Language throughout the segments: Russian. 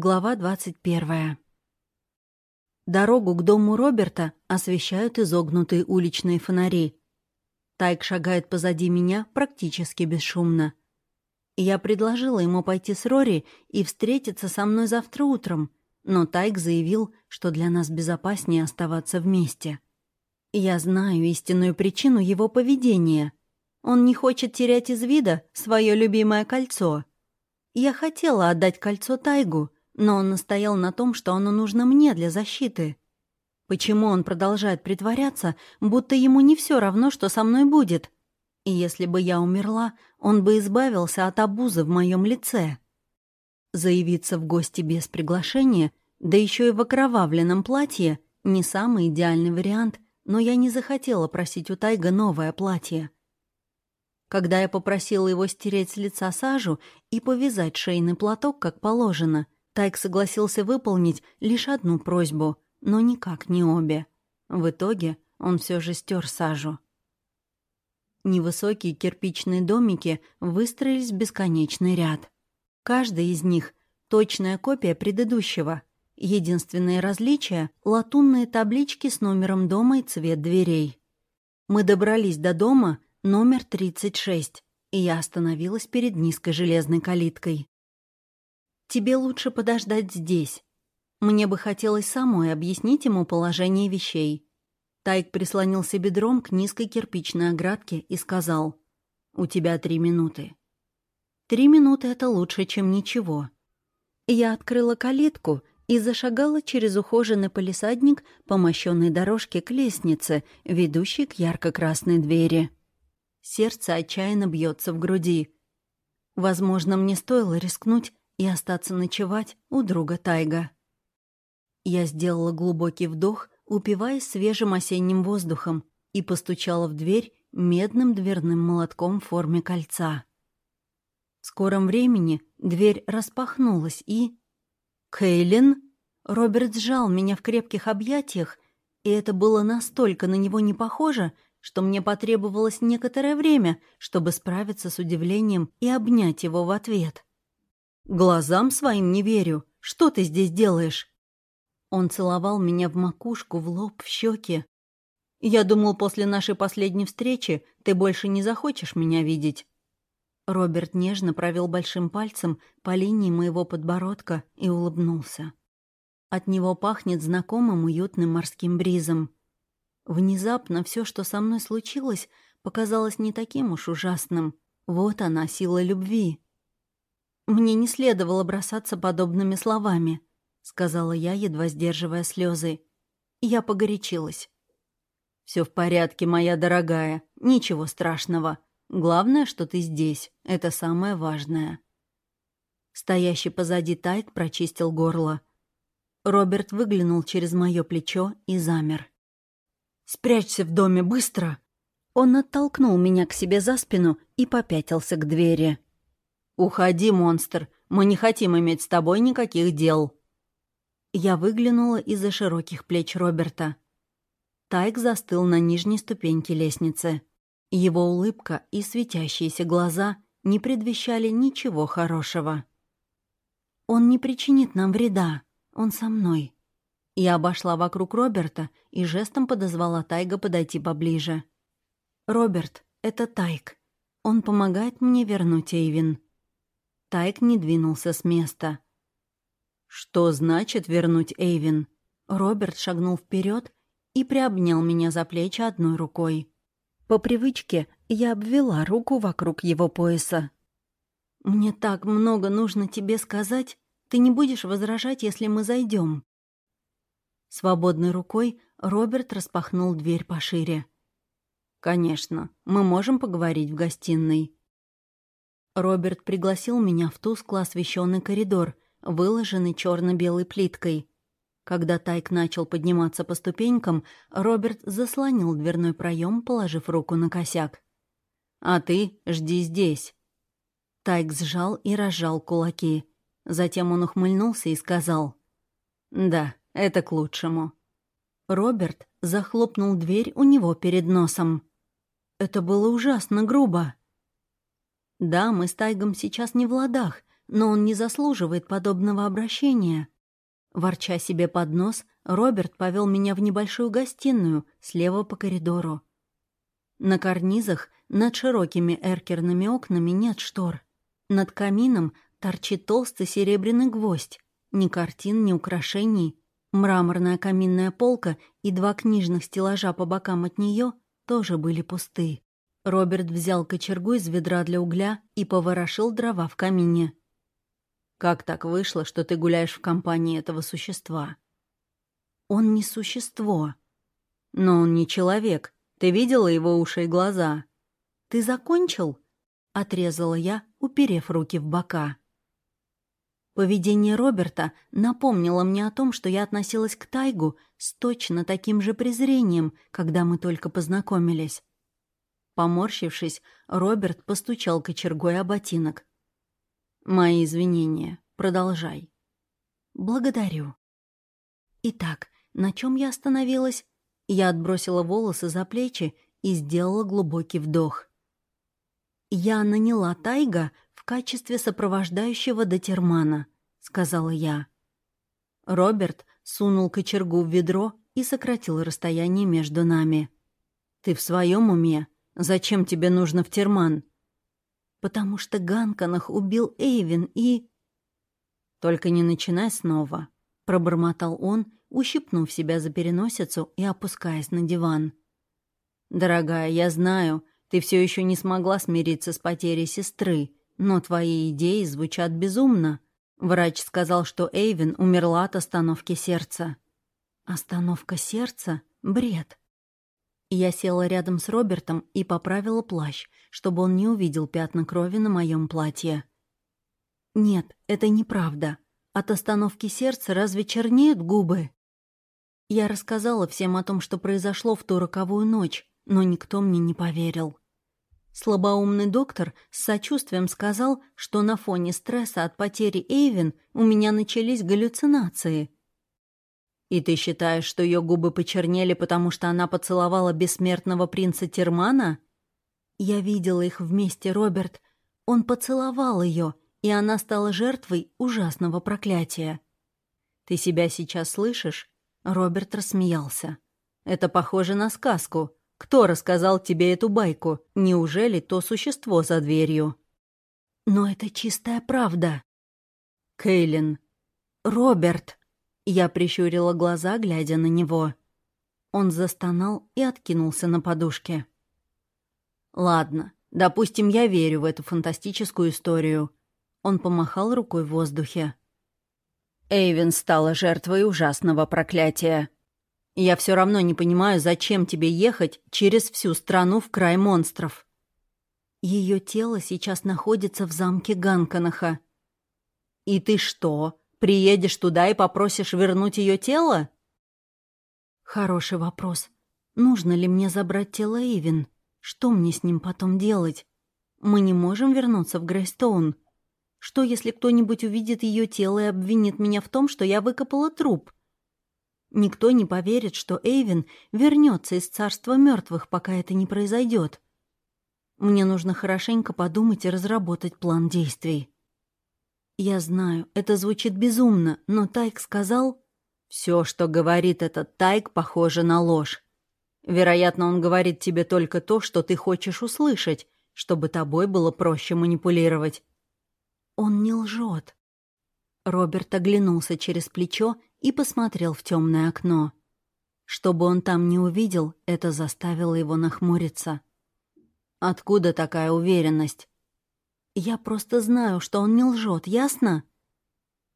Глава 21. Дорогу к дому Роберта освещают изогнутые уличные фонари. Тайк шагает позади меня практически бесшумно. Я предложила ему пойти с Рори и встретиться со мной завтра утром, но Тайк заявил, что для нас безопаснее оставаться вместе. Я знаю истинную причину его поведения. Он не хочет терять из вида свое любимое кольцо. Я хотела отдать кольцо Тайгу — но он настоял на том, что оно нужно мне для защиты. Почему он продолжает притворяться, будто ему не все равно, что со мной будет? И если бы я умерла, он бы избавился от обузы в моем лице. Заявиться в гости без приглашения, да еще и в окровавленном платье, не самый идеальный вариант, но я не захотела просить у Тайга новое платье. Когда я попросила его стереть с лица сажу и повязать шейный платок, как положено — Тайк согласился выполнить лишь одну просьбу, но никак не обе. В итоге он все же стер сажу. Невысокие кирпичные домики выстроились в бесконечный ряд. Каждый из них — точная копия предыдущего. Единственное различие — латунные таблички с номером дома и цвет дверей. Мы добрались до дома номер 36, и я остановилась перед низкой железной калиткой. Тебе лучше подождать здесь. Мне бы хотелось самой объяснить ему положение вещей. Тайк прислонился бедром к низкой кирпичной оградке и сказал, «У тебя три минуты». Три минуты — это лучше, чем ничего. Я открыла калитку и зашагала через ухоженный полисадник по мощенной дорожке к лестнице, ведущей к ярко-красной двери. Сердце отчаянно бьется в груди. Возможно, мне стоило рискнуть и остаться ночевать у друга Тайга. Я сделала глубокий вдох, упиваясь свежим осенним воздухом, и постучала в дверь медным дверным молотком в форме кольца. В скором времени дверь распахнулась и... «Кейлин?» Роберт сжал меня в крепких объятиях, и это было настолько на него не похоже, что мне потребовалось некоторое время, чтобы справиться с удивлением и обнять его в ответ. «Глазам своим не верю. Что ты здесь делаешь?» Он целовал меня в макушку, в лоб, в щеки. «Я думал, после нашей последней встречи ты больше не захочешь меня видеть». Роберт нежно провел большим пальцем по линии моего подбородка и улыбнулся. От него пахнет знакомым уютным морским бризом. Внезапно все, что со мной случилось, показалось не таким уж ужасным. Вот она, сила любви. «Мне не следовало бросаться подобными словами», — сказала я, едва сдерживая слезы. Я погорячилась. Все в порядке, моя дорогая. Ничего страшного. Главное, что ты здесь. Это самое важное». Стоящий позади Тайк прочистил горло. Роберт выглянул через мое плечо и замер. «Спрячься в доме, быстро!» Он оттолкнул меня к себе за спину и попятился к двери. «Уходи, монстр, мы не хотим иметь с тобой никаких дел». Я выглянула из-за широких плеч Роберта. Тайк застыл на нижней ступеньке лестницы. Его улыбка и светящиеся глаза не предвещали ничего хорошего. «Он не причинит нам вреда. Он со мной». Я обошла вокруг Роберта и жестом подозвала Тайга подойти поближе. «Роберт, это Тайк. Он помогает мне вернуть Эйвин». Тайк не двинулся с места. «Что значит вернуть Эйвин?» Роберт шагнул вперед и приобнял меня за плечи одной рукой. По привычке я обвела руку вокруг его пояса. «Мне так много нужно тебе сказать. Ты не будешь возражать, если мы зайдем. Свободной рукой Роберт распахнул дверь пошире. «Конечно, мы можем поговорить в гостиной». Роберт пригласил меня в тускло освещенный коридор, выложенный черно-белой плиткой. Когда Тайк начал подниматься по ступенькам, Роберт заслонил дверной проем, положив руку на косяк. «А ты жди здесь». Тайк сжал и разжал кулаки. Затем он ухмыльнулся и сказал. «Да, это к лучшему». Роберт захлопнул дверь у него перед носом. Это было ужасно грубо. Да, мы с Тайгом сейчас не в ладах, но он не заслуживает подобного обращения. Ворча себе под нос, Роберт повел меня в небольшую гостиную слева по коридору. На карнизах над широкими эркерными окнами нет штор. Над камином торчит толстый серебряный гвоздь. Ни картин, ни украшений. Мраморная каминная полка и два книжных стеллажа по бокам от нее тоже были пусты. Роберт взял кочергу из ведра для угля и поворошил дрова в камине. «Как так вышло, что ты гуляешь в компании этого существа?» «Он не существо». «Но он не человек. Ты видела его уши и глаза?» «Ты закончил?» — отрезала я, уперев руки в бока. Поведение Роберта напомнило мне о том, что я относилась к Тайгу с точно таким же презрением, когда мы только познакомились. Поморщившись, Роберт постучал кочергой о ботинок. «Мои извинения. Продолжай». «Благодарю». Итак, на чем я остановилась? Я отбросила волосы за плечи и сделала глубокий вдох. Я наняла Тайга в качестве сопровождающего Дотермана», — сказала я. Роберт сунул кочергу в ведро и сократил расстояние между нами. «Ты в своем уме? Зачем тебе нужно в Терман?» «Потому что Ганканах убил Эйвин и...» «Только не начинай снова», — пробормотал он, ущипнув себя за переносицу и опускаясь на диван. «Дорогая, я знаю, ты все еще не смогла смириться с потерей сестры, но твои идеи звучат безумно. Врач сказал, что Эйвин умерла от остановки сердца. Остановка сердца? Бред. Я села рядом с Робертом и поправила плащ, чтобы он не увидел пятна крови на моем платье. Нет, это неправда. От остановки сердца разве чернеют губы? Я рассказала всем о том, что произошло в ту роковую ночь, но никто мне не поверил. Слабоумный доктор с сочувствием сказал, что на фоне стресса от потери Эйвин у меня начались галлюцинации. «И ты считаешь, что ее губы почернели, потому что она поцеловала бессмертного принца Термана?» «Я видела их вместе, Роберт. Он поцеловал ее, и она стала жертвой ужасного проклятия». «Ты себя сейчас слышишь?» Роберт рассмеялся. «Это похоже на сказку. Кто рассказал тебе эту байку? Неужели то существо за дверью?» «Но это чистая правда». «Кейлин». «Роберт». Я прищурила глаза, глядя на него. Он застонал и откинулся на подушке. «Ладно, допустим, я верю в эту фантастическую историю». Он помахал рукой в воздухе. Эйвен стала жертвой ужасного проклятия. Я все равно не понимаю, зачем тебе ехать через всю страну в край монстров. Ее тело сейчас находится в замке Ганканаха. И ты что, приедешь туда и попросишь вернуть ее тело? Хороший вопрос. Нужно ли мне забрать тело Ивин? Что мне с ним потом делать? Мы не можем вернуться в Грейстоун. Что, если кто-нибудь увидит ее тело и обвинит меня в том, что я выкопала труп? Никто не поверит, что Эйвин вернется из царства мертвых, пока это не произойдет. Мне нужно хорошенько подумать и разработать план действий. Я знаю, это звучит безумно, но Тайк сказал... Все, что говорит этот Тайк, похоже на ложь. Вероятно, он говорит тебе только то, что ты хочешь услышать, чтобы тобой было проще манипулировать. Он не лжет. Роберт оглянулся через плечо и посмотрел в темное окно. Чтобы он там не увидел, это заставило его нахмуриться. «Откуда такая уверенность?» «Я просто знаю, что он не лжет, ясно?»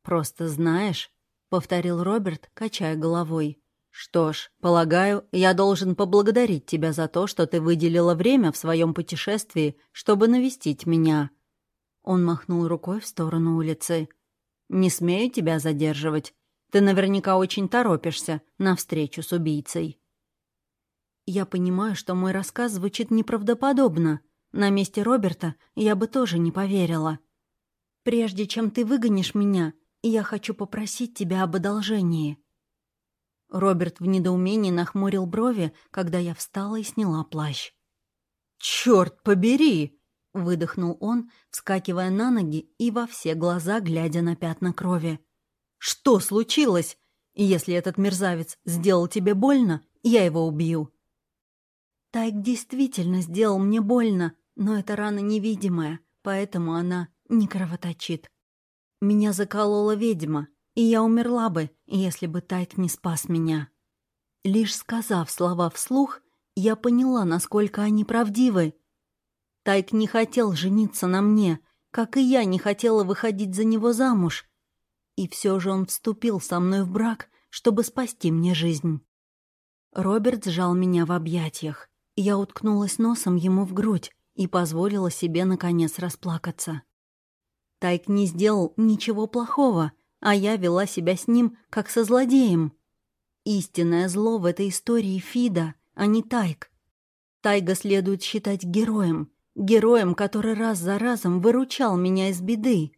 «Просто знаешь», — повторил Роберт, качая головой. «Что ж, полагаю, я должен поблагодарить тебя за то, что ты выделила время в своем путешествии, чтобы навестить меня». Он махнул рукой в сторону улицы. «Не смею тебя задерживать. Ты наверняка очень торопишься на встречу с убийцей». Я понимаю, что мой рассказ звучит неправдоподобно. На месте Роберта я бы тоже не поверила. Прежде чем ты выгонишь меня, я хочу попросить тебя об одолжении. Роберт в недоумении нахмурил брови, когда я встала и сняла плащ. «Чёрт побери!» — выдохнул он, вскакивая на ноги и во все глаза глядя на пятна крови. «Что случилось? Если этот мерзавец сделал тебе больно, я его убью». Тайк действительно сделал мне больно, но эта рана невидимая, поэтому она не кровоточит. Меня заколола ведьма, и я умерла бы, если бы Тайк не спас меня. Лишь сказав слова вслух, я поняла, насколько они правдивы. Тайк не хотел жениться на мне, как и я не хотела выходить за него замуж. И все же он вступил со мной в брак, чтобы спасти мне жизнь. Роберт сжал меня в объятиях. Я уткнулась носом ему в грудь и позволила себе, наконец, расплакаться. Тайк не сделал ничего плохого, а я вела себя с ним, как со злодеем. Истинное зло в этой истории Фида, а не Тайк. Тайга следует считать героем, героем, который раз за разом выручал меня из беды.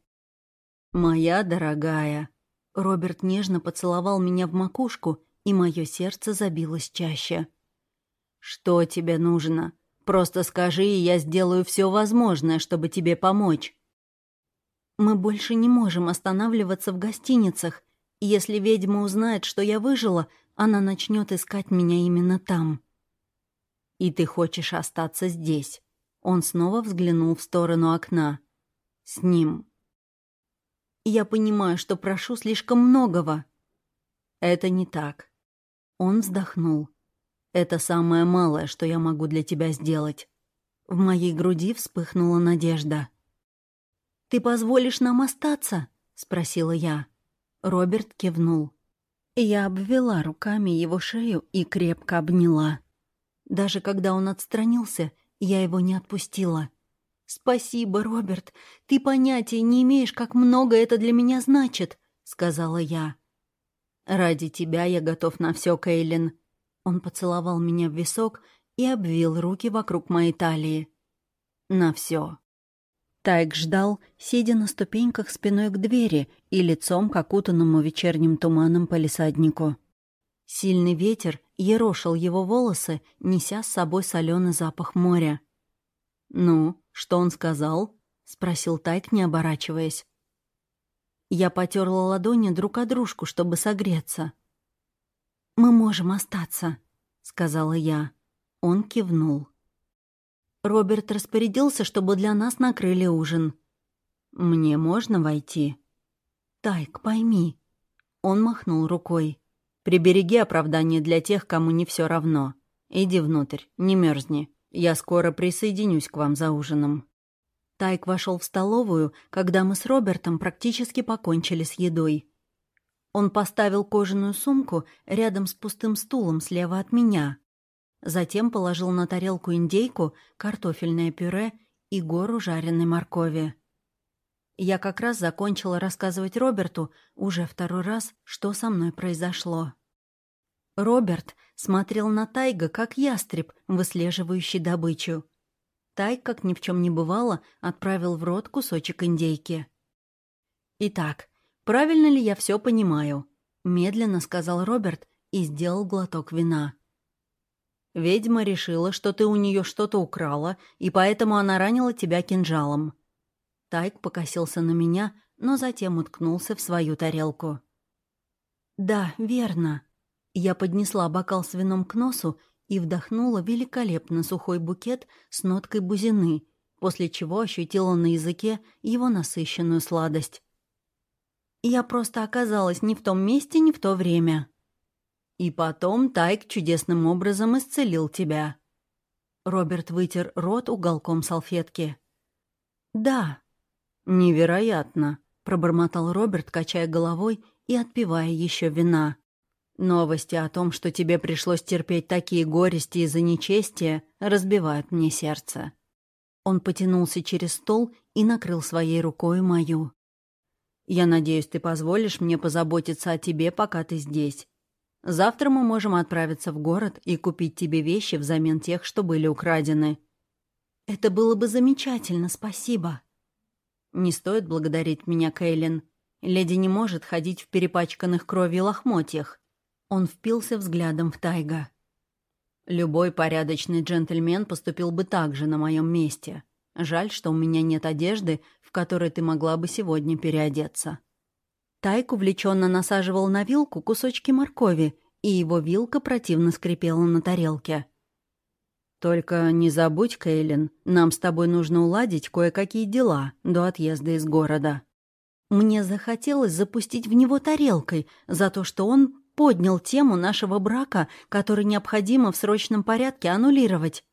«Моя дорогая», — Роберт нежно поцеловал меня в макушку, и мое сердце забилось чаще. «Что тебе нужно? Просто скажи, и я сделаю все возможное, чтобы тебе помочь». «Мы больше не можем останавливаться в гостиницах. Если ведьма узнает, что я выжила, она начнет искать меня именно там». «И ты хочешь остаться здесь?» Он снова взглянул в сторону окна. «С ним». «Я понимаю, что прошу слишком многого». «Это не так». Он вздохнул. «Это самое малое, что я могу для тебя сделать». В моей груди вспыхнула надежда. «Ты позволишь нам остаться?» — спросила я. Роберт кивнул. Я обвела руками его шею и крепко обняла. Даже когда он отстранился, я его не отпустила. «Спасибо, Роберт. Ты понятия не имеешь, как много это для меня значит», — сказала я. «Ради тебя я готов на все, Кейлин». Он поцеловал меня в висок и обвил руки вокруг моей талии. «На все. Тайк ждал, сидя на ступеньках спиной к двери и лицом к окутанному вечерним туманом полисаднику. Сильный ветер ерошил его волосы, неся с собой соленый запах моря. «Ну, что он сказал?» — спросил Тайк, не оборачиваясь. Я потерла ладони друг о дружку, чтобы согреться. «Мы можем остаться», — сказала я. Он кивнул. Роберт распорядился, чтобы для нас накрыли ужин. «Мне можно войти?» «Тайк, пойми». Он махнул рукой. «Прибереги оправдание для тех, кому не все равно. Иди внутрь, не мерзни. Я скоро присоединюсь к вам за ужином». Тайк вошел в столовую, когда мы с Робертом практически покончили с едой. Он поставил кожаную сумку рядом с пустым стулом слева от меня. Затем положил на тарелку индейку, картофельное пюре и гору жареной моркови. Я как раз закончила рассказывать Роберту уже второй раз, что со мной произошло. Роберт смотрел на Тайга, как ястреб, выслеживающий добычу. Тайг, как ни в чем не бывало, отправил в рот кусочек индейки. «Итак, правильно ли я все понимаю?» — медленно сказал Роберт и сделал глоток вина. Ведьма решила, что ты у нее что-то украла, и поэтому она ранила тебя кинжалом». Тайк покосился на меня, но затем уткнулся в свою тарелку. «Да, верно». Я поднесла бокал с вином к носу и вдохнула великолепно сухой букет с ноткой бузины, после чего ощутила на языке его насыщенную сладость. Я просто оказалась не в том месте, не в то время. И потом Тайк чудесным образом исцелил тебя». Роберт вытер рот уголком салфетки. «Да». «Невероятно», — пробормотал Роберт, качая головой и отпивая еще вина. «Новости о том, что тебе пришлось терпеть такие горести из-за нечестия, разбивают мне сердце». Он потянулся через стол и накрыл своей рукой мою. «Я надеюсь, ты позволишь мне позаботиться о тебе, пока ты здесь. Завтра мы можем отправиться в город и купить тебе вещи взамен тех, что были украдены». «Это было бы замечательно, спасибо». «Не стоит благодарить меня, Кейлин. Леди не может ходить в перепачканных кровью лохмотьях». Он впился взглядом в Тайга. «Любой порядочный джентльмен поступил бы так же на моем месте. Жаль, что у меня нет одежды, которой ты могла бы сегодня переодеться». Тайк увлеченно насаживал на вилку кусочки моркови, и его вилка противно скрипела на тарелке. «Только не забудь, Кейлин, нам с тобой нужно уладить кое-какие дела до отъезда из города». Мне захотелось запустить в него тарелкой за то, что он поднял тему нашего брака, который необходимо в срочном порядке аннулировать.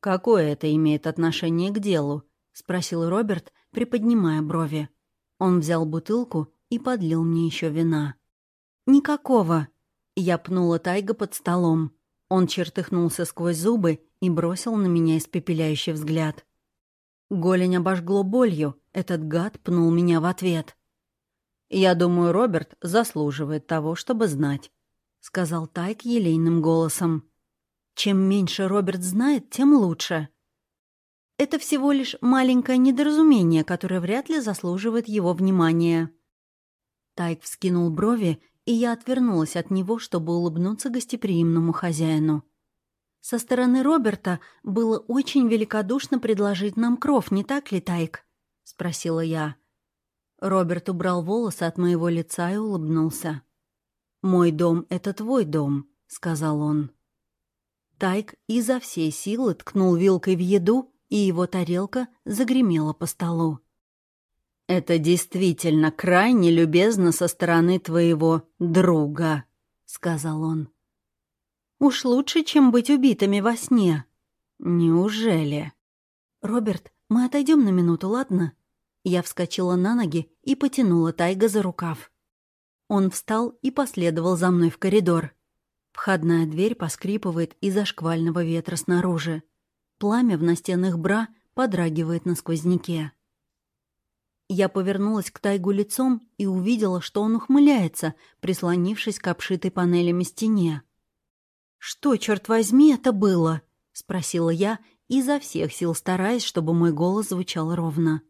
«Какое это имеет отношение к делу?» — спросил Роберт, приподнимая брови. Он взял бутылку и подлил мне еще вина. «Никакого!» Я пнула Тайга под столом. Он чертыхнулся сквозь зубы и бросил на меня испепеляющий взгляд. Голень обожгло болью, этот гад пнул меня в ответ. «Я думаю, Роберт заслуживает того, чтобы знать», — сказал Тайк елейным голосом. Чем меньше Роберт знает, тем лучше. Это всего лишь маленькое недоразумение, которое вряд ли заслуживает его внимания. Тайк вскинул брови, и я отвернулась от него, чтобы улыбнуться гостеприимному хозяину. Со стороны Роберта было очень великодушно предложить нам кров, не так ли, Тайк? — спросила я. Роберт убрал волосы от моего лица и улыбнулся. «Мой дом — это твой дом», — сказал он. Тайк изо всей силы ткнул вилкой в еду, и его тарелка загремела по столу. «Это действительно крайне любезно со стороны твоего друга», — сказал он. «Уж лучше, чем быть убитыми во сне». «Неужели?» «Роберт, мы отойдем на минуту, ладно?» Я вскочила на ноги и потянула Тайга за рукав. Он встал и последовал за мной в коридор. Входная дверь поскрипывает из-за шквального ветра снаружи. Пламя в настенных бра подрагивает на сквозняке. Я повернулась к Тайгу лицом и увидела, что он ухмыляется, прислонившись к обшитой панелями стене. «Что, черт возьми, это было?» — спросила я, изо всех сил стараясь, чтобы мой голос звучал ровно.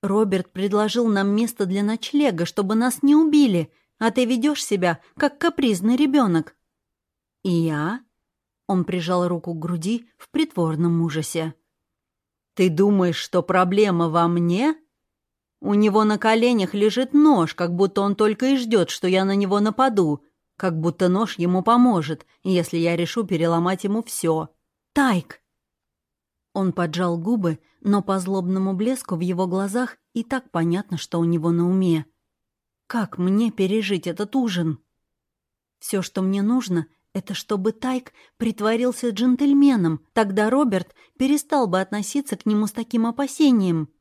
«Роберт предложил нам место для ночлега, чтобы нас не убили, а ты ведешь себя, как капризный ребенок. «И я?» Он прижал руку к груди в притворном ужасе. «Ты думаешь, что проблема во мне?» У него на коленях лежит нож, как будто он только и ждет, что я на него нападу, как будто нож ему поможет, если я решу переломать ему все. «Тайк!» Он поджал губы, но по злобному блеску в его глазах и так понятно, что у него на уме. Как мне пережить этот ужин? Все, что мне нужно, это чтобы Тайк притворился джентльменом, тогда Роберт перестал бы относиться к нему с таким опасением.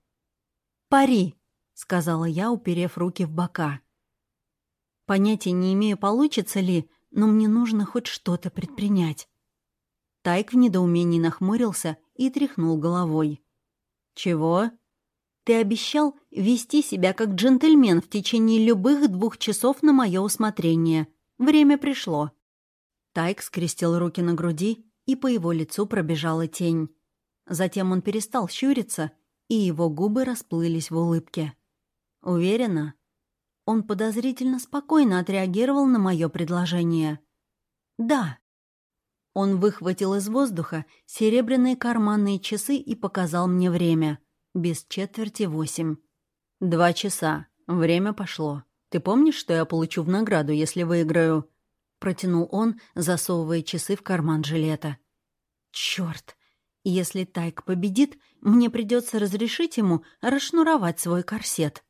«Пари», — сказала я, уперев руки в бока. Понятия не имею, получится ли, но мне нужно хоть что-то предпринять. Тайк в недоумении нахмурился и тряхнул головой. «Чего?» Ты обещал вести себя как джентльмен в течение любых двух часов на мое усмотрение. Время пришло». Тайк скрестил руки на груди, и по его лицу пробежала тень. Затем он перестал щуриться, и его губы расплылись в улыбке. «Уверена?» Он подозрительно спокойно отреагировал на мое предложение. «Да». Он выхватил из воздуха серебряные карманные часы и показал мне время — без четверти восемь. «Два часа. Время пошло. Ты помнишь, что я получу в награду, если выиграю?» Протянул он, засовывая часы в карман жилета. «Чёрт! Если Тайк победит, мне придется разрешить ему расшнуровать свой корсет».